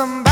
somebody